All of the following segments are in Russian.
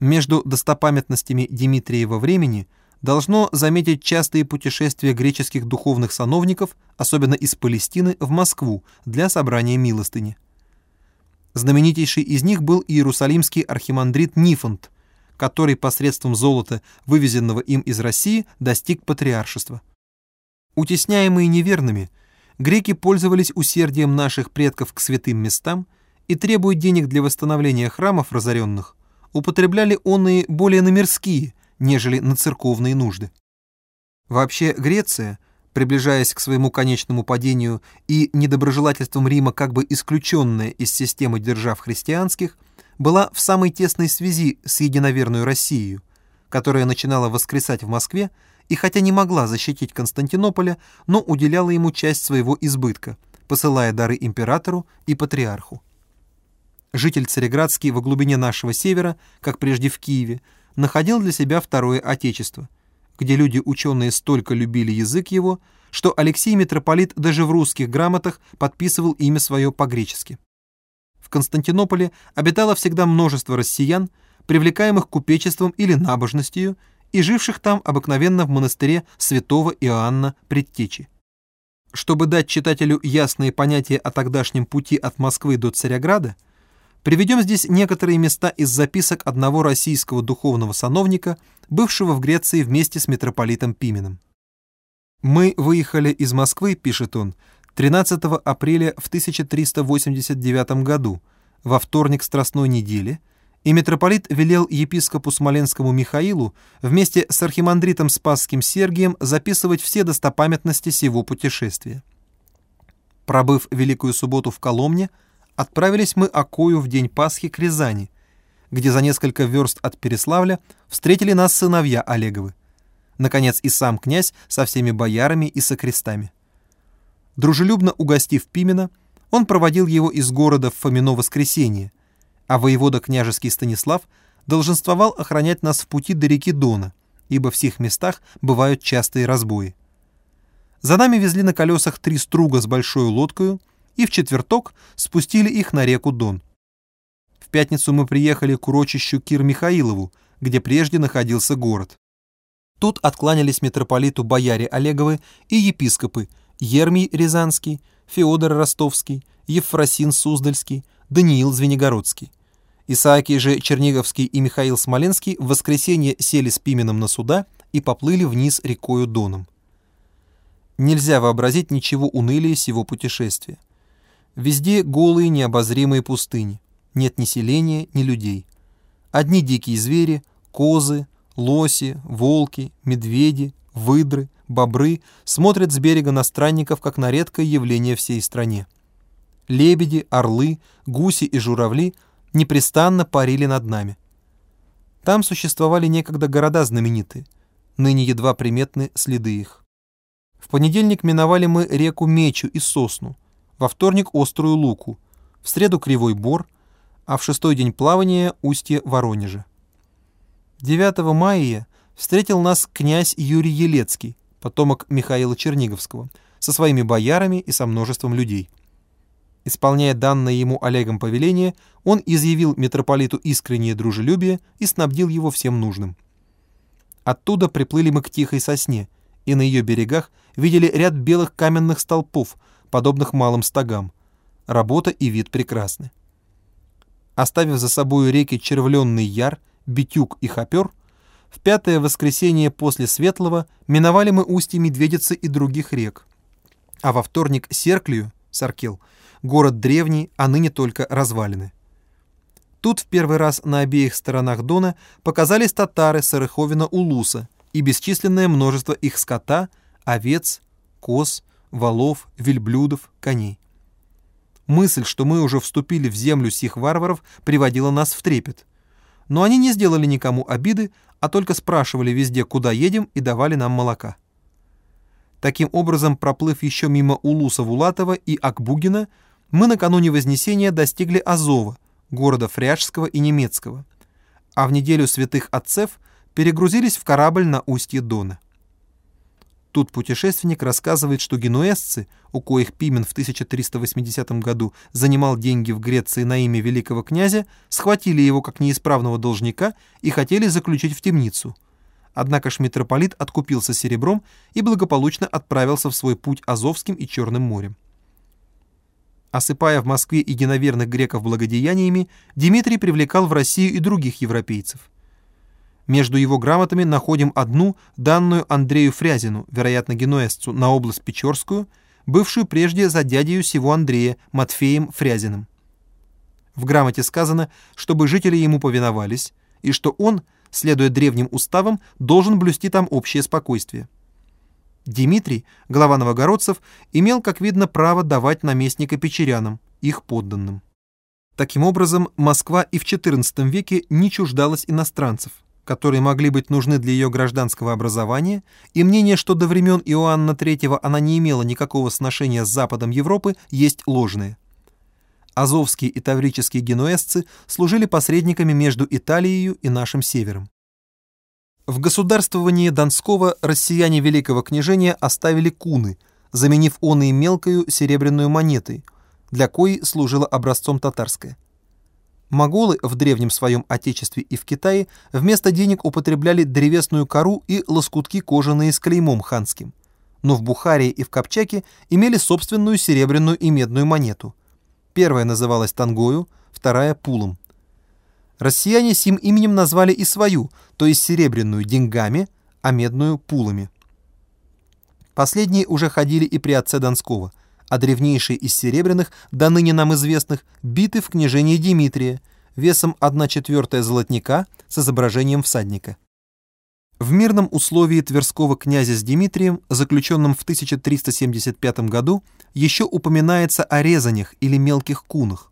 Между достопамятностями Дмитриева времени должно заметить частые путешествия греческих духовных сановников, особенно из Палестины, в Москву для собрания милостыни. Знаменитейший из них был иерусалимский архимандрит Нифонт, который посредством золота, вывезенного им из России, достиг патриаршества. Утесняемые неверными, греки пользовались усердием наших предков к святым местам и, требуя денег для восстановления храмов разоренных, употребляли онные более на мирские, нежели на церковные нужды. Вообще Греция, приближаясь к своему конечному падению и недоброжелательством Рима как бы исключенная из системы держав христианских, была в самой тесной связи с единоверной Россией, которая начинала воскресать в Москве и хотя не могла защитить Константинополя, но уделяла ему часть своего избытка, посылая дары императору и патриарху. Житель Цареградский во глубине нашего севера, как прежде в Киеве, находил для себя второе отечество, где люди ученые столько любили язык его, что Алексей Митрополит даже в русских грамотах подписывал имя свое по-гречески. В Константинополе обитало всегда множество россиян, привлекаемых купечеством или набожностью, и живших там обыкновенно в монастыре святого Иоанна Предтечи. Чтобы дать читателю ясные понятия о тогдашнем пути от Москвы до Царяграда, приведем здесь некоторые места из записок одного российского духовного сановника, бывшего в Греции вместе с митрополитом Пименом. «Мы выехали из Москвы», — пишет он, 13 апреля в 1389 году, во вторник Страстной недели, и митрополит велел епископу Смоленскому Михаилу вместе с архимандритом Спасским Сергием записывать все достопамятности сего путешествия. Пробыв Великую Субботу в Коломне, отправились мы окою в день Пасхи к Рязани, где за несколько верст от Переславля встретили нас сыновья Олеговы. Наконец и сам князь со всеми боярами и сокрестами. Дружелюбно угостив Пимена, он проводил его из города в Фомино воскресенье, а воевода княжеский Станислав долженствовал охранять нас в пути до реки Дона, ибо в сих местах бывают частые разбои. За нами везли на колесах три струга с большой лодкою и в четверток спустили их на реку Дон. В пятницу мы приехали к урочищу Кир Михаилову, где прежде находился город. Тут откланялись митрополиту бояре Олеговы и епископы Ермий Рязанский, Феодор Ростовский, Евфросин Суздальский, Даниил Звенигородский. Исаакий же Черниговский и Михаил Смоленский в воскресенье сели с Пименом на суда и поплыли вниз рекою Доном. Нельзя вообразить ничего унылее сего путешествия. Везде голые необозримые пустыни, нет ни селения, ни людей. Одни дикие звери, козы, лоси, волки, медведи, выдры — бобры смотрят с берега на странников, как на редкое явление всей стране. Лебеди, орлы, гуси и журавли непрестанно парили над нами. Там существовали некогда города знаменитые, ныне едва приметны следы их. В понедельник миновали мы реку Мечу и Сосну, во вторник Острую Луку, в среду Кривой Бор, а в шестой день плавания устье Воронежа. 9 мая встретил нас князь Юрий Елецкий, потомок Михаила Черниговского, со своими боярами и со множеством людей. Исполняя данное ему Олегом повеление, он изъявил митрополиту искреннее дружелюбие и снабдил его всем нужным. Оттуда приплыли мы к Тихой сосне, и на ее берегах видели ряд белых каменных столпов, подобных малым стогам. Работа и вид прекрасны. Оставив за собою реки Червленный Яр, Битюк и Хопер, в пятое воскресенье после Светлого миновали мы устье Медведицы и других рек. А во вторник Серклию, Саркел, город древний, а ныне только развалины. Тут в первый раз на обеих сторонах Дона показались татары Сарыховина-Улуса и бесчисленное множество их скота, овец, коз, валов, вельблюдов, коней. Мысль, что мы уже вступили в землю сих варваров, приводила нас в трепет. Но они не сделали никому обиды, а только спрашивали везде, куда едем, и давали нам молока. Таким образом, проплыв еще мимо Улуса Вулатова и Акбугина, мы накануне Вознесения достигли Азова, города Фряжского и Немецкого, а в неделю святых отцев перегрузились в корабль на устье Дона. Тут путешественник рассказывает, что генуэзцы, у коих Пимен в 1380 году занимал деньги в Греции на имя великого князя, схватили его как неисправного должника и хотели заключить в темницу. Однако ж митрополит откупился серебром и благополучно отправился в свой путь Азовским и Черным морем. Осыпая в Москве единоверных греков благодеяниями, Дмитрий привлекал в Россию и других европейцев. Между его грамотами находим одну, данную Андрею Фрязину, вероятно, генуэзцу, на область Печорскую, бывшую прежде за дядею сего Андрея, Матфеем Фрязиным. В грамоте сказано, чтобы жители ему повиновались, и что он, следуя древним уставам, должен блюсти там общее спокойствие. Дмитрий, глава новогородцев, имел, как видно, право давать наместника печерянам, их подданным. Таким образом, Москва и в XIV веке не чуждалась иностранцев – которые могли быть нужны для ее гражданского образования, и мнение, что до времен Иоанна III она не имела никакого сношения с Западом Европы, есть ложное. Азовские и таврические генуэзцы служили посредниками между Италией и нашим севером. В государствовании Донского россияне Великого княжения оставили куны, заменив оные мелкою серебряную монетой, для коей служила образцом татарская. Моголы в древнем своем отечестве и в Китае вместо денег употребляли древесную кору и лоскутки кожаные с клеймом ханским. Но в Бухаре и в Копчаке имели собственную серебряную и медную монету. Первая называлась тангою, вторая – пулом. Россияне сим именем назвали и свою, то есть серебряную – деньгами, а медную – пулами. Последние уже ходили и при отце Донского – а древнейшие из серебряных, до ныне нам известных, биты в княжении Дмитрия, весом 1 четвертая золотника с изображением всадника. В мирном условии Тверского князя с Дмитрием, заключенном в 1375 году, еще упоминается о резанях или мелких кунах,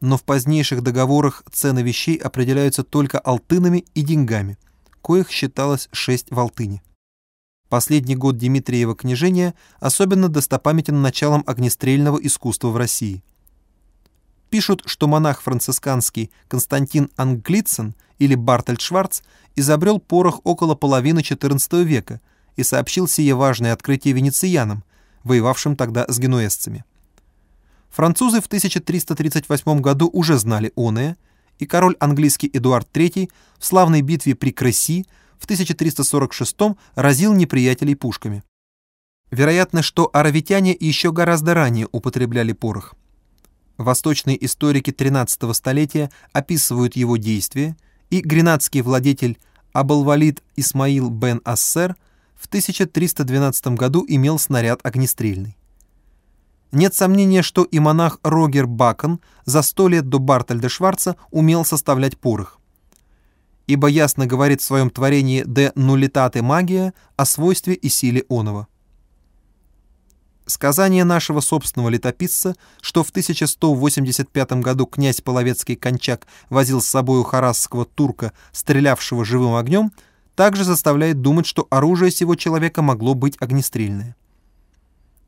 но в позднейших договорах цены вещей определяются только алтынами и деньгами, коих считалось 6 в алтыне. Последний год Дмитриева княжения особенно достопамятен началом огнестрельного искусства в России. Пишут, что монах францисканский Константин Англицен или Бартольд Шварц изобрел порох около половины XIV века и сообщил сие важное открытие венециянам, воевавшим тогда с генуэзцами. Французы в 1338 году уже знали оное, и король английский Эдуард III в славной битве при Кресси в 1346 разил неприятелей пушками. Вероятно, что аравитяне еще гораздо ранее употребляли порох. Восточные историки XIII столетия описывают его действия, и гренадский владетель Абалвалид Исмаил бен Ассер в 1312 году имел снаряд огнестрельный. Нет сомнения, что и монах Рогер Бакон за сто лет до Бартольда Шварца умел составлять порох ибо ясно говорит в своем творении «de nullitate магия» о свойстве и силе оного. Сказание нашего собственного летописца, что в 1185 году князь Половецкий Кончак возил с собою харасского турка, стрелявшего живым огнем, также заставляет думать, что оружие сего человека могло быть огнестрельное.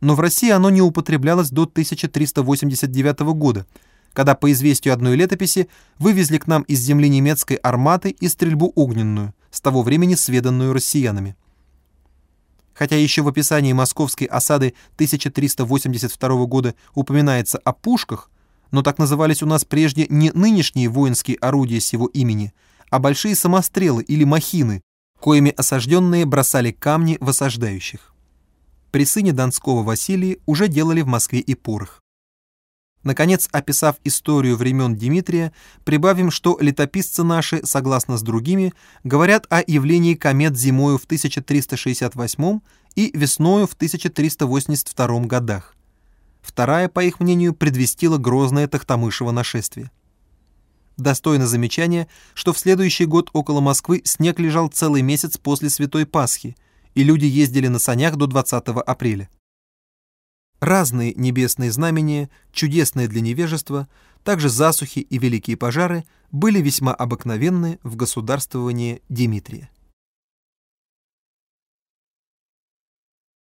Но в России оно не употреблялось до 1389 года – когда по известию одной летописи вывезли к нам из земли немецкой арматы и стрельбу огненную, с того времени сведанную россиянами. Хотя еще в описании московской осады 1382 года упоминается о пушках, но так назывались у нас прежде не нынешние воинские орудия сего имени, а большие самострелы или махины, коими осажденные бросали камни в осаждающих. При сыне Донского Василии уже делали в Москве и порох. Наконец, описав историю времен Дмитрия, прибавим, что летописцы наши, согласно с другими, говорят о явлении комет зимою в 1368 и весною в 1382 годах. Вторая, по их мнению, предвестила грозное Тахтамышево нашествие. Достойно замечания, что в следующий год около Москвы снег лежал целый месяц после Святой Пасхи, и люди ездили на санях до 20 апреля. Разные небесные знамения, чудесные для невежества, также засухи и великие пожары были весьма обыкновенны в государствовании Дмитрия.